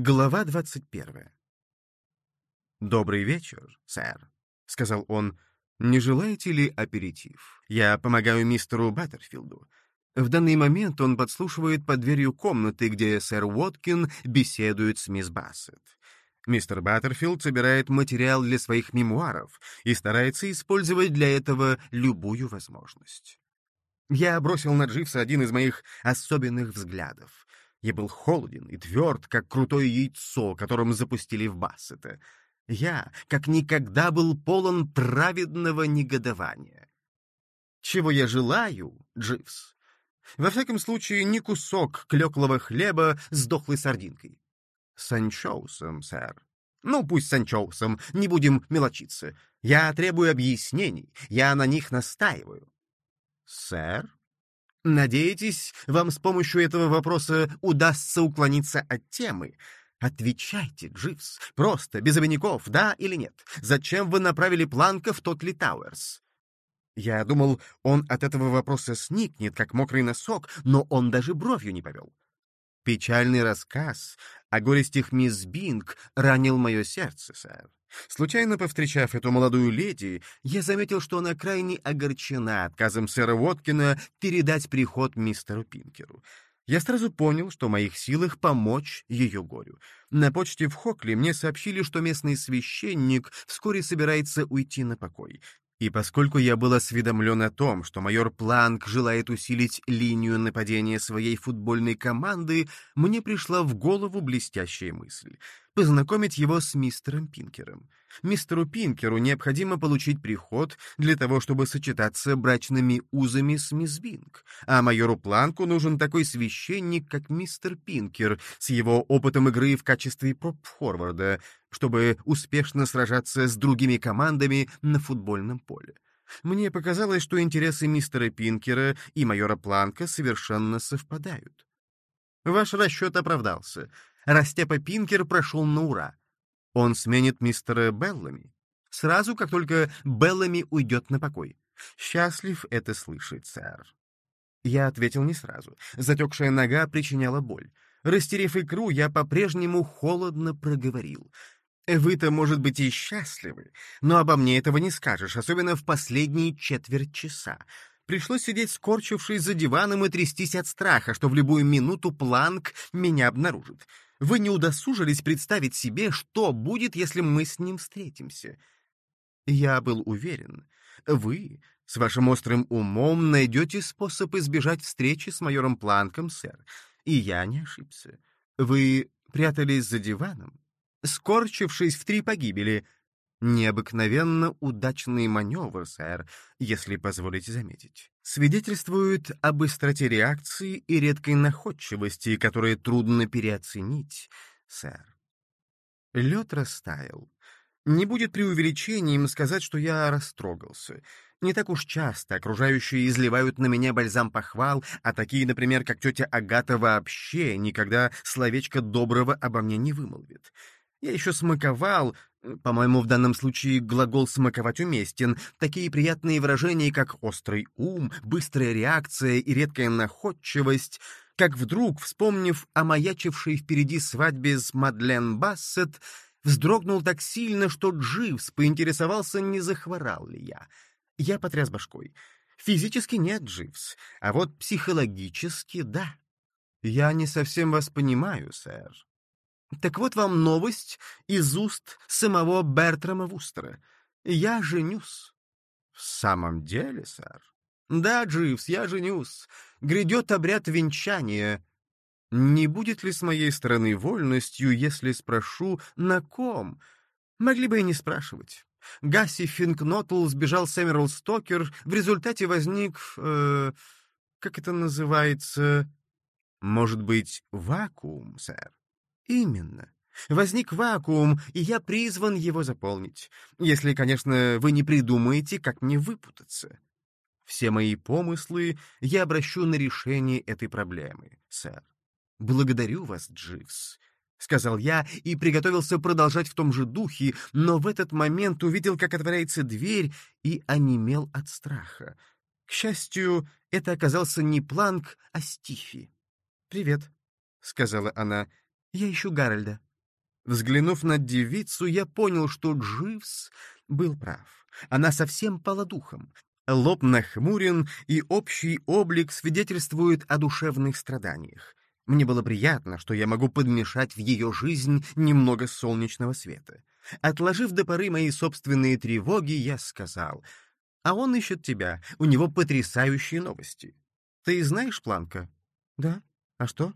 Глава двадцать первая. «Добрый вечер, сэр», — сказал он. «Не желаете ли аперитив? Я помогаю мистеру Баттерфилду. В данный момент он подслушивает под дверью комнаты, где сэр Уоткин беседует с мисс Бассет. Мистер Баттерфилд собирает материал для своих мемуаров и старается использовать для этого любую возможность. Я бросил на Дживса один из моих особенных взглядов. Я был холоден и тверд, как крутое яйцо, которым запустили в Бассета. Я, как никогда, был полон праведного негодования. Чего я желаю, Дживс? Во всяком случае, не кусок клеклого хлеба с дохлой сардинкой. С анчоусом, сэр. Ну, пусть с анчоусом, не будем мелочиться. Я требую объяснений, я на них настаиваю. Сэр? Надеетесь, вам с помощью этого вопроса удастся уклониться от темы? Отвечайте, Дживс, просто, без обиняков, да или нет. Зачем вы направили Планка в Тотли Тауэрс? Я думал, он от этого вопроса сникнет, как мокрый носок, но он даже бровью не повел. Печальный рассказ о горестях мисс Бинг ранил мое сердце, сэр. Случайно повстречав эту молодую леди, я заметил, что она крайне огорчена отказом сэра Уоткина передать приход мистеру Пинкеру. Я сразу понял, что в моих силах помочь ее горю. На почте в Хокли мне сообщили, что местный священник вскоре собирается уйти на покой. И поскольку я был осведомлен о том, что майор Планк желает усилить линию нападения своей футбольной команды, мне пришла в голову блестящая мысль — познакомить его с мистером Пинкером. Мистеру Пинкеру необходимо получить приход для того, чтобы сочетаться брачными узами с мисс Бинг, а майору Планку нужен такой священник, как мистер Пинкер, с его опытом игры в качестве проп-форварда, чтобы успешно сражаться с другими командами на футбольном поле. Мне показалось, что интересы мистера Пинкера и майора Планка совершенно совпадают. Ваш расчет оправдался. Растепа Пинкер прошел на ура. Он сменит мистера Беллами. Сразу, как только Беллами уйдет на покой. Счастлив это слышать, сэр. Я ответил не сразу. Затекшая нога причиняла боль. Растерев икру, я по-прежнему холодно проговорил — вы-то, может быть, и счастливы, но обо мне этого не скажешь, особенно в последние четверть часа. Пришлось сидеть скорчившись за диваном и трястись от страха, что в любую минуту Планк меня обнаружит. Вы не удосужились представить себе, что будет, если мы с ним встретимся. Я был уверен, вы с вашим острым умом найдете способ избежать встречи с майором Планком, сэр. И я не ошибся. Вы прятались за диваном, скорчившись в три погибели. Необыкновенно удачный маневр, сэр, если позволите заметить. Свидетельствует о быстроте реакции и редкой находчивости, которые трудно переоценить, сэр. Лед растаял. Не будет преувеличением сказать, что я растрогался. Не так уж часто окружающие изливают на меня бальзам похвал, а такие, например, как тетя Агата, вообще никогда словечко доброго обо мне не вымолвит. Я еще смаковал, по-моему, в данном случае глагол «смаковать» уместен, такие приятные выражения, как «острый ум», «быстрая реакция» и «редкая находчивость», как вдруг, вспомнив о маячившей впереди свадьбе с Мадлен Бассет, вздрогнул так сильно, что Дживс поинтересовался, не захворал ли я. Я потряс башкой. Физически нет, Дживс, а вот психологически — да. Я не совсем вас понимаю, сэр. Так вот вам новость из уст самого Бертрама Вустера. Я женюсь. В самом деле, сэр? Да, Дживс, я женюсь. Грядет обряд венчания. Не будет ли с моей стороны вольностью, если спрошу, на ком? Могли бы и не спрашивать. Гасси Финкнотл сбежал с Эмерл Стокер, в результате возник... Э, как это называется? Может быть, вакуум, сэр? Именно. Возник вакуум, и я призван его заполнить. Если, конечно, вы не придумаете, как мне выпутаться. Все мои помыслы я обращу на решение этой проблемы, сэр. Благодарю вас, Дживс. — сказал я и приготовился продолжать в том же духе, но в этот момент увидел, как отворяется дверь, и онемел от страха. К счастью, это оказался не Планк, а Стифи. «Привет», — сказала она. Я ищу Гарольда. Взглянув на девицу, я понял, что Дживс был прав. Она совсем пала духом. Лоб нахмурен, и общий облик свидетельствует о душевных страданиях. Мне было приятно, что я могу подмешать в ее жизнь немного солнечного света. Отложив до поры мои собственные тревоги, я сказал, «А он ищет тебя, у него потрясающие новости. Ты знаешь Планка?» «Да. А что?»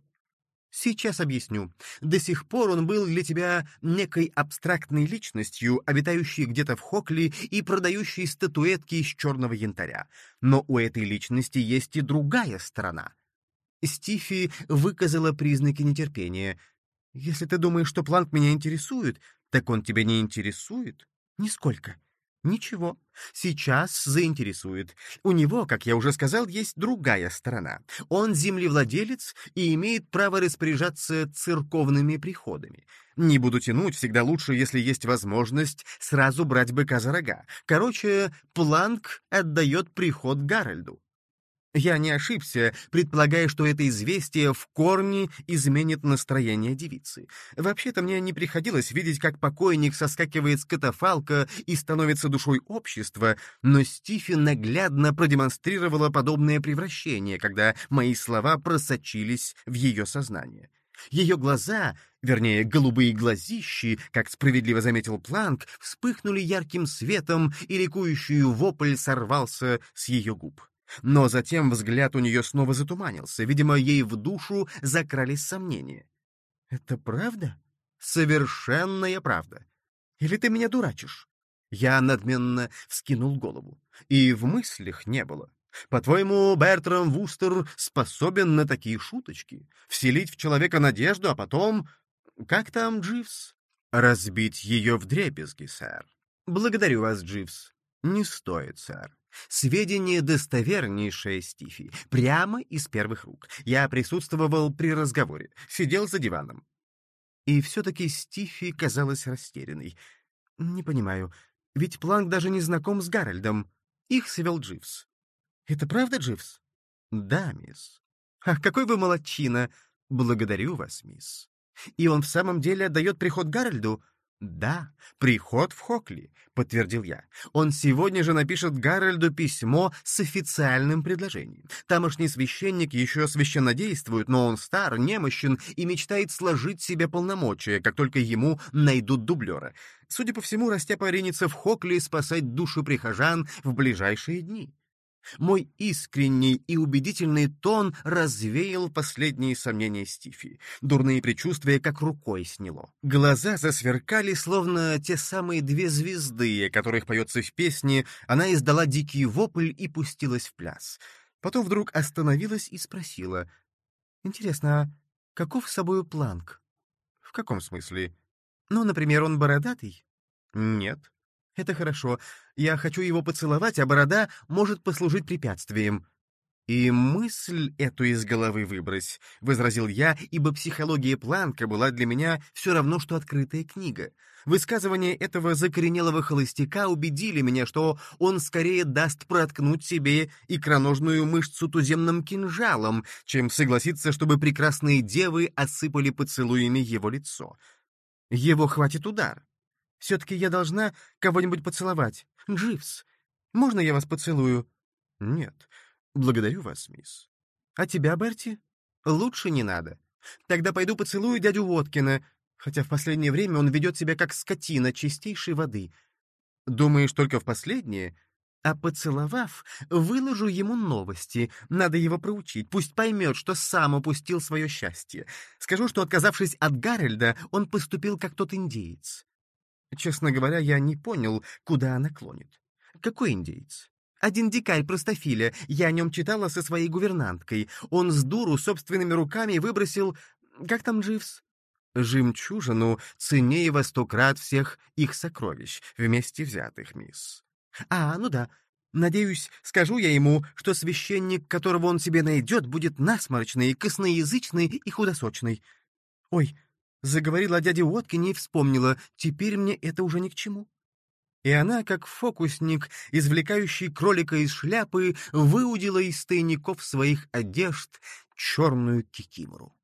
Сейчас объясню. До сих пор он был для тебя некой абстрактной личностью, обитающей где-то в Хокли и продающей статуэтки из черного янтаря. Но у этой личности есть и другая сторона. Стифи выказала признаки нетерпения. «Если ты думаешь, что Планк меня интересует, так он тебя не интересует? Нисколько. Ничего, сейчас заинтересует. У него, как я уже сказал, есть другая сторона. Он землевладелец и имеет право распоряжаться церковными приходами. Не буду тянуть, всегда лучше, если есть возможность сразу брать быка за рога. Короче, Планк отдает приход Гарольду. Я не ошибся, предполагая, что это известие в корне изменит настроение девицы. Вообще-то мне не приходилось видеть, как покойник соскакивает с катафалка и становится душой общества, но Стифи наглядно продемонстрировала подобное превращение, когда мои слова просочились в ее сознание. Ее глаза, вернее, голубые глазищи, как справедливо заметил Планк, вспыхнули ярким светом, и ликующий вопль сорвался с ее губ. Но затем взгляд у нее снова затуманился. Видимо, ей в душу закрались сомнения. «Это правда? Совершенная правда. Или ты меня дурачишь?» Я надменно вскинул голову. И в мыслях не было. По-твоему, Бертрам Вустер способен на такие шуточки? Вселить в человека надежду, а потом... Как там, Дживс? Разбить ее в дребезги, сэр. Благодарю вас, Дживс. Не стоит, сэр. Сведения достовернейшие, Стифи, прямо из первых рук. Я присутствовал при разговоре, сидел за диваном. И все-таки Стифи казалась растерянной. Не понимаю, ведь Планк даже не знаком с Гарольдом. Их свел Дживс. Это правда, Дживс? Да, мисс. Ах, какой вы молодчина! Благодарю вас, мисс. И он в самом деле отдает приход Гарольду? «Да, приход в Хокли», — подтвердил я. «Он сегодня же напишет Гарольду письмо с официальным предложением. Тамошний священник еще священнодействует, но он стар, немощен и мечтает сложить себе полномочия, как только ему найдут дублера. Судя по всему, Растяпа ринется в Хокли спасать душу прихожан в ближайшие дни». Мой искренний и убедительный тон развеял последние сомнения Стифи. Дурные предчувствия как рукой сняло. Глаза засверкали, словно те самые две звезды, о которых поется в песне. Она издала дикий вопль и пустилась в пляс. Потом вдруг остановилась и спросила. «Интересно, а каков с собою Планк?» «В каком смысле?» «Ну, например, он бородатый?» «Нет». «Это хорошо. Я хочу его поцеловать, а борода может послужить препятствием». «И мысль эту из головы выбрось», — возразил я, ибо психология Планка была для меня все равно, что открытая книга. Высказывания этого закоренелого холостяка убедили меня, что он скорее даст проткнуть себе икроножную мышцу туземным кинжалом, чем согласится, чтобы прекрасные девы осыпали поцелуями его лицо. Его хватит удар. Все-таки я должна кого-нибудь поцеловать. Дживс, можно я вас поцелую?» «Нет, благодарю вас, мисс». «А тебя, Берти?» «Лучше не надо. Тогда пойду поцелую дядю Воткина, хотя в последнее время он ведет себя как скотина чистейшей воды. Думаешь, только в последнее?» А поцеловав, выложу ему новости. Надо его проучить. Пусть поймет, что сам упустил свое счастье. Скажу, что, отказавшись от Гарольда, он поступил как тот индеец. Честно говоря, я не понял, куда она клонит. Какой индейец? Один дикарь простофиля, я о нем читала со своей гувернанткой. Он с дуру собственными руками выбросил... Как там Дживс? Жемчужину ценнее во сто крат всех их сокровищ, вместе взятых, мисс. А, ну да. Надеюсь, скажу я ему, что священник, которого он себе найдет, будет насморчный, косноязычный и худосочный. Ой, Заговорила о дяде Уоткине и вспомнила, теперь мне это уже ни к чему. И она, как фокусник, извлекающий кролика из шляпы, выудила из тайников своих одежд черную кикимору.